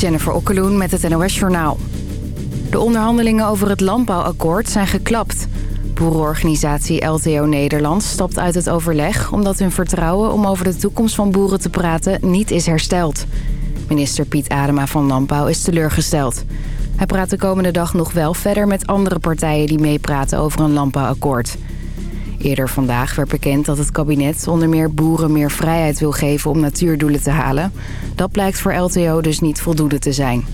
Jennifer Okkeloen met het NOS Journaal. De onderhandelingen over het landbouwakkoord zijn geklapt. Boerenorganisatie LTO Nederland stapt uit het overleg... omdat hun vertrouwen om over de toekomst van boeren te praten niet is hersteld. Minister Piet Adema van Landbouw is teleurgesteld. Hij praat de komende dag nog wel verder met andere partijen die meepraten over een landbouwakkoord. Eerder vandaag werd bekend dat het kabinet onder meer boeren meer vrijheid wil geven om natuurdoelen te halen. Dat blijkt voor LTO dus niet voldoende te zijn.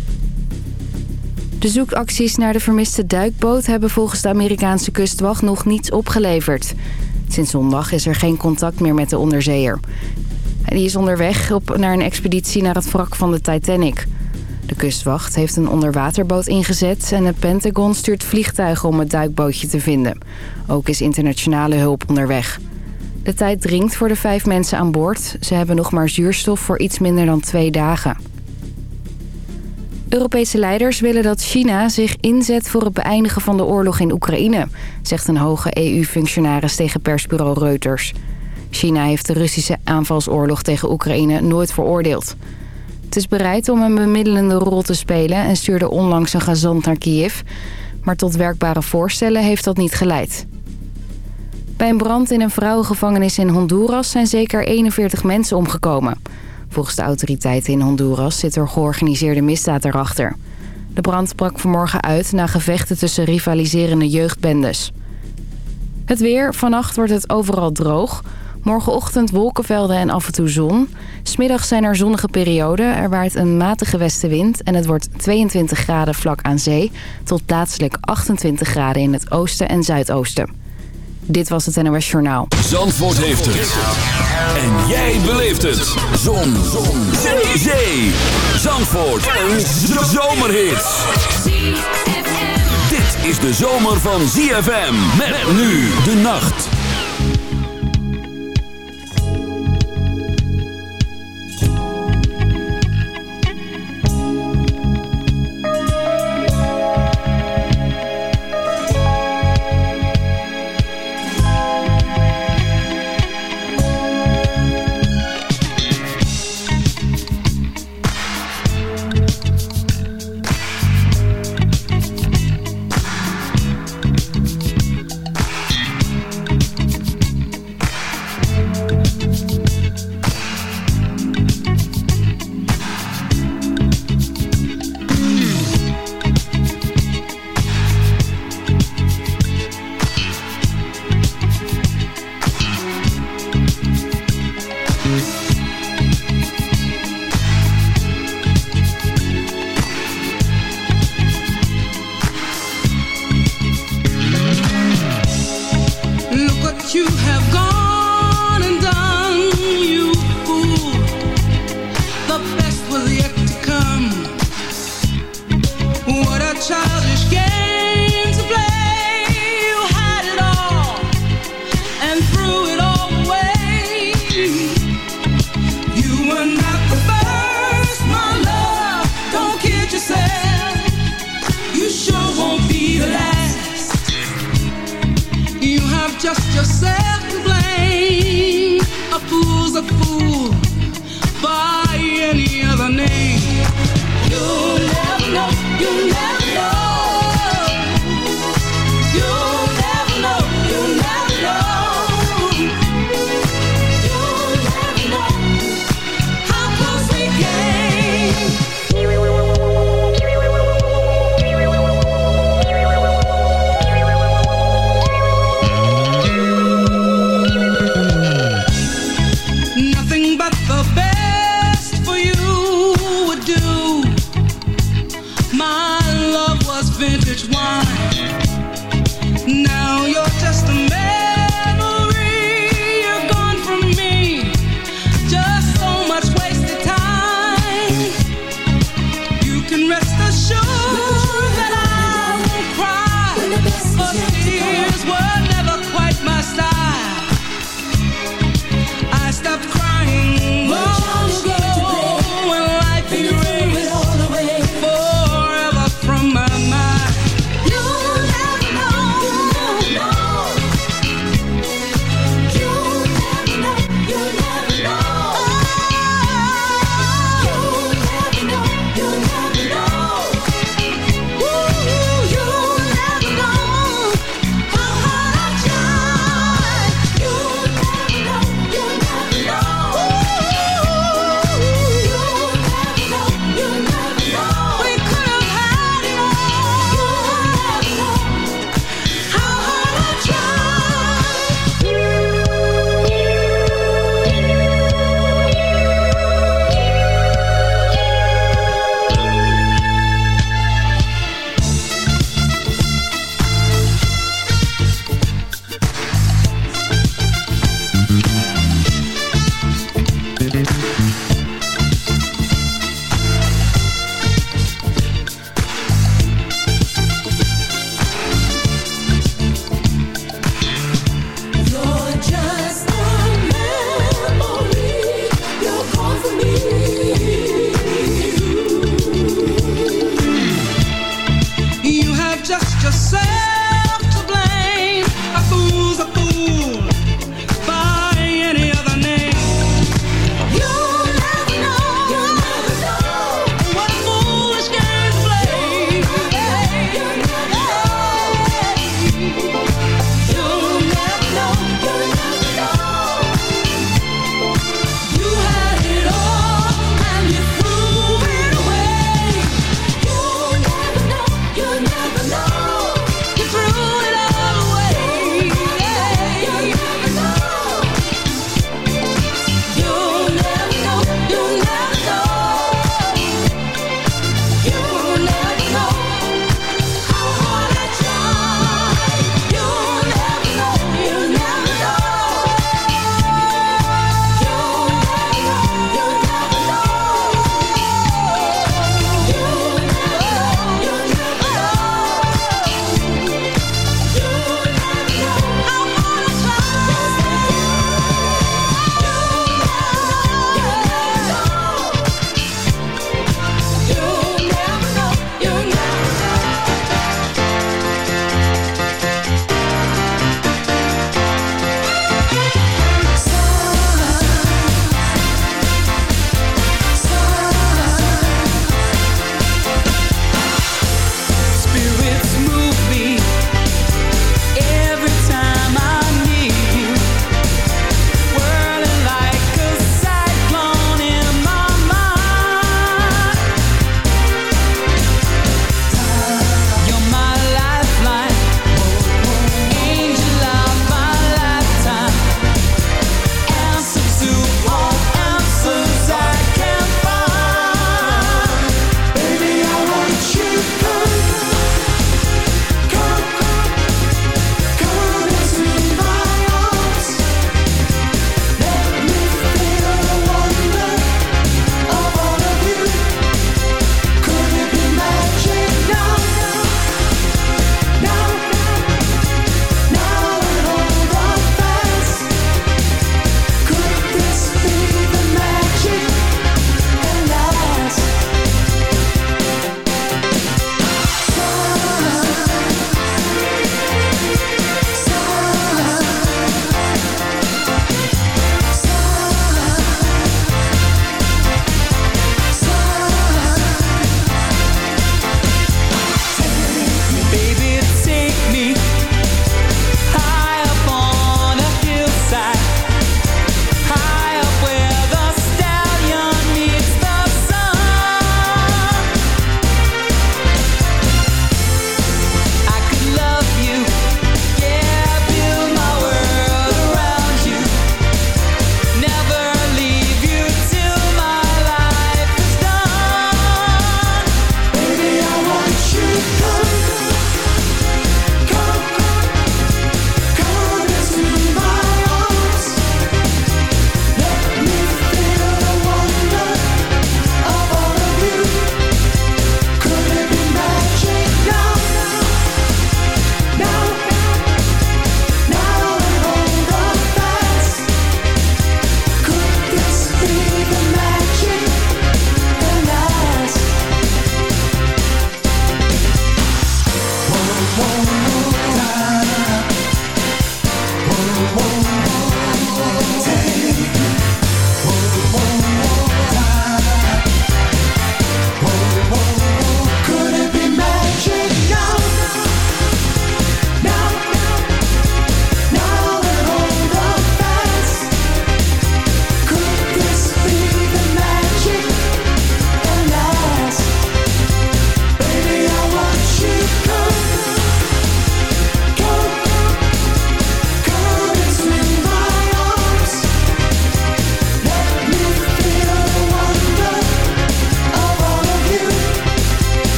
De zoekacties naar de vermiste duikboot hebben volgens de Amerikaanse kustwacht nog niets opgeleverd. Sinds zondag is er geen contact meer met de onderzeeër. Die is onderweg op naar een expeditie naar het wrak van de Titanic. De kustwacht heeft een onderwaterboot ingezet en het Pentagon stuurt vliegtuigen om het duikbootje te vinden. Ook is internationale hulp onderweg. De tijd dringt voor de vijf mensen aan boord. Ze hebben nog maar zuurstof voor iets minder dan twee dagen. Europese leiders willen dat China zich inzet voor het beëindigen van de oorlog in Oekraïne... zegt een hoge EU-functionaris tegen persbureau Reuters. China heeft de Russische aanvalsoorlog tegen Oekraïne nooit veroordeeld. Het is bereid om een bemiddelende rol te spelen en stuurde onlangs een gezant naar Kiev. Maar tot werkbare voorstellen heeft dat niet geleid. Bij een brand in een vrouwengevangenis in Honduras zijn zeker 41 mensen omgekomen. Volgens de autoriteiten in Honduras zit er georganiseerde misdaad erachter. De brand brak vanmorgen uit na gevechten tussen rivaliserende jeugdbendes. Het weer. Vannacht wordt het overal droog. Morgenochtend wolkenvelden en af en toe zon. Smiddag zijn er zonnige perioden. Er waait een matige westenwind en het wordt 22 graden vlak aan zee... tot plaatselijk 28 graden in het oosten en zuidoosten. Dit was het NOS Journaal. Zandvoort heeft het. En jij beleeft het. Zon. zon. Zee. Zee. Zandvoort. Een zomerhit. Dit is de zomer van ZFM. Met nu de nacht.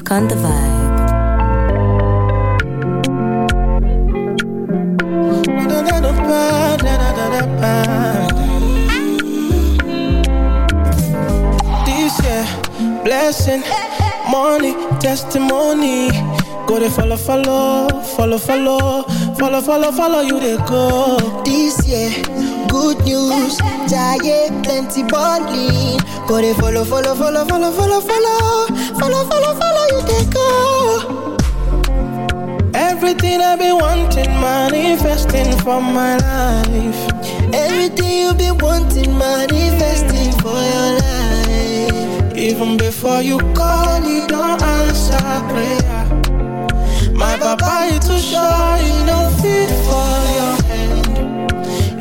Duke on the vibe. This year, blessing, money, testimony. Go to follow, follow, follow, follow, follow, follow, follow you they go. This year, good news, giant plenty balling. Go to follow, follow, follow, follow, follow, follow, follow, follow, follow you they go. Everything I've been wanting, manifesting for my life. Everything you've been wanting, manifesting for your life. Even before you call, you don't answer prayer. My papa is too shy, he don't fit for.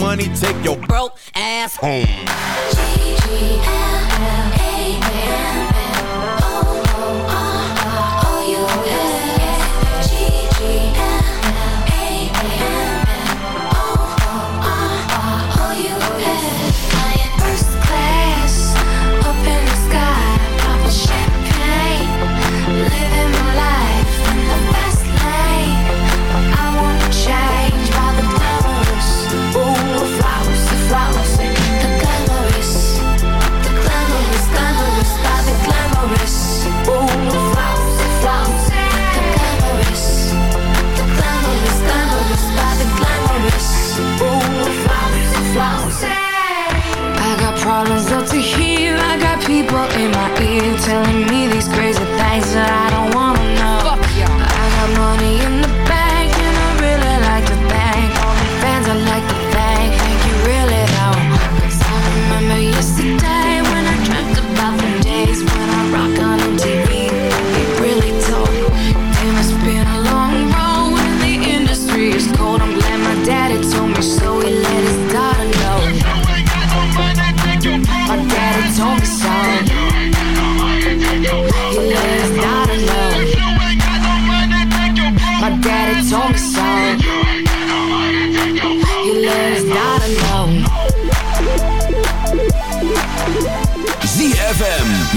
money, take your broke ass home. G-G-L.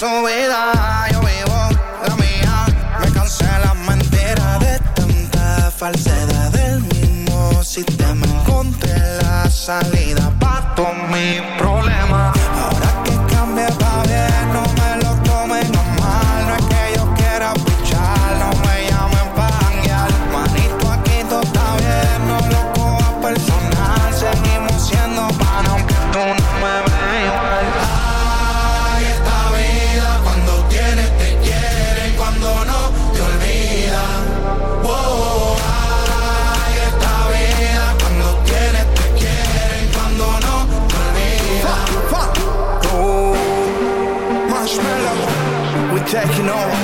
su vida. Yo vivo la mía. Me cansé la mentira de tanta falsedad del mismo sistema. Encontré la salida para todo mi problema second, alright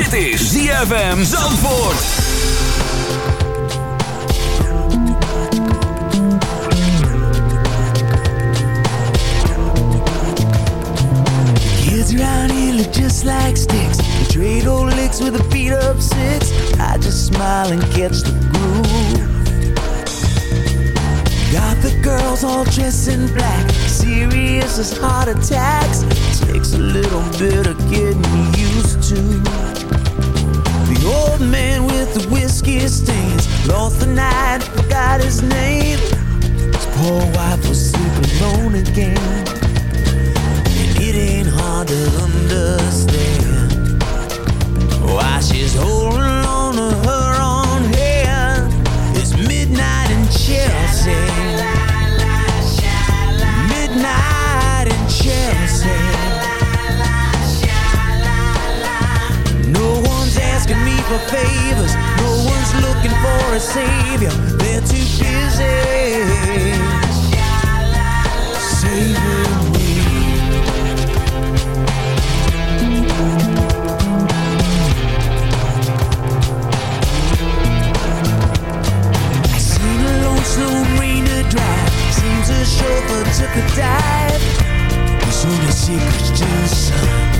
Dit is ZFM Zandvoort. Around here look just like sticks. We trade old licks with a beat up six. I just smile and catch the groove. Got the girls all dressed in black. Serious as heart attacks. Takes a little bit of getting used to old man with the whiskey stains lost the night, forgot his name. His poor wife was sleeping alone again. And it ain't hard to understand why she's holding on to her. asking me for favors. No one's looking for a savior. They're too busy saving me. I seen a lonesome rainer drive. Seems a chauffeur took a dive. He's on a secret to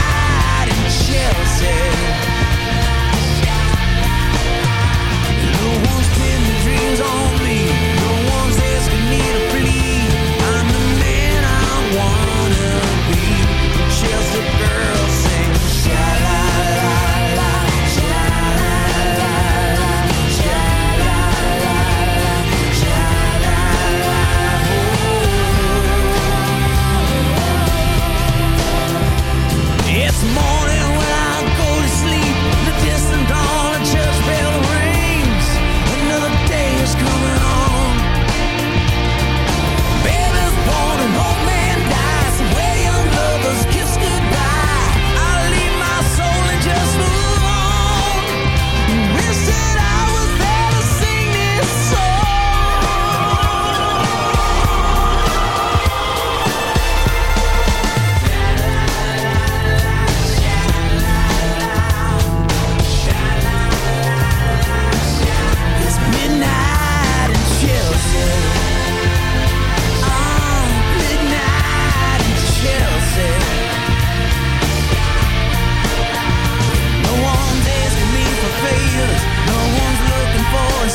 Chelsea. No one's pinned the dreams on.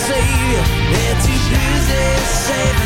say they're too busy saving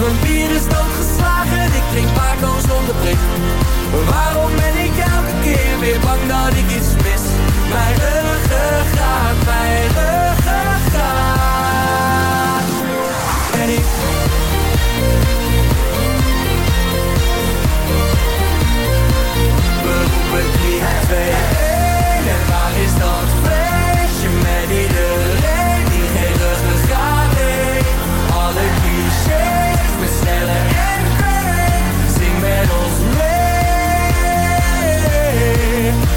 Mijn bier is doodgeslagen, ik drink Paco zonder prik. Waarom ben ik elke keer weer bang dat ik iets mis? Mijn ruggengraat, mijn ruggengraat. En ik... We roepen 3, 2, 1 en waar is dat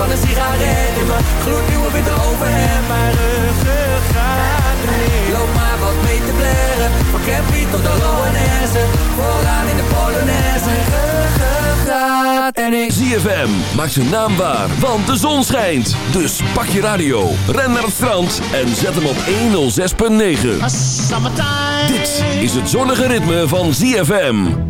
Van een sigaret In mijn gloednieuwe witte overhemd Mijn ruggengraat remix. Loop maar wat mee te blaren Van Campy tot de Loanesse Vooraan in de Polonaise Ruggengraat en ik ZFM, maak zijn naam waar, want de zon schijnt. Dus pak je radio, ren naar het strand en zet hem op 106.9. Dit is het zonnige ritme van ZFM.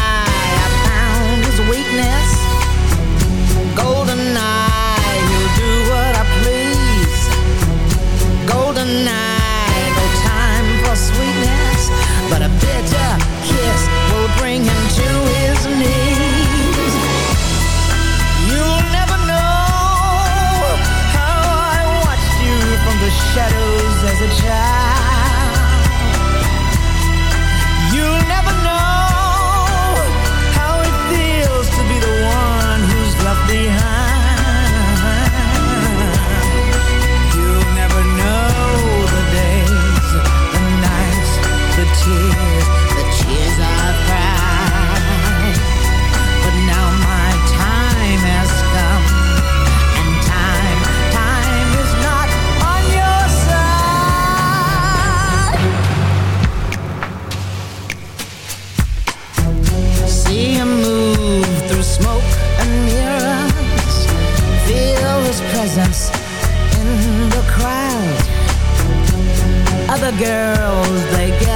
girls, they gather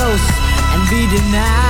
close and be denied.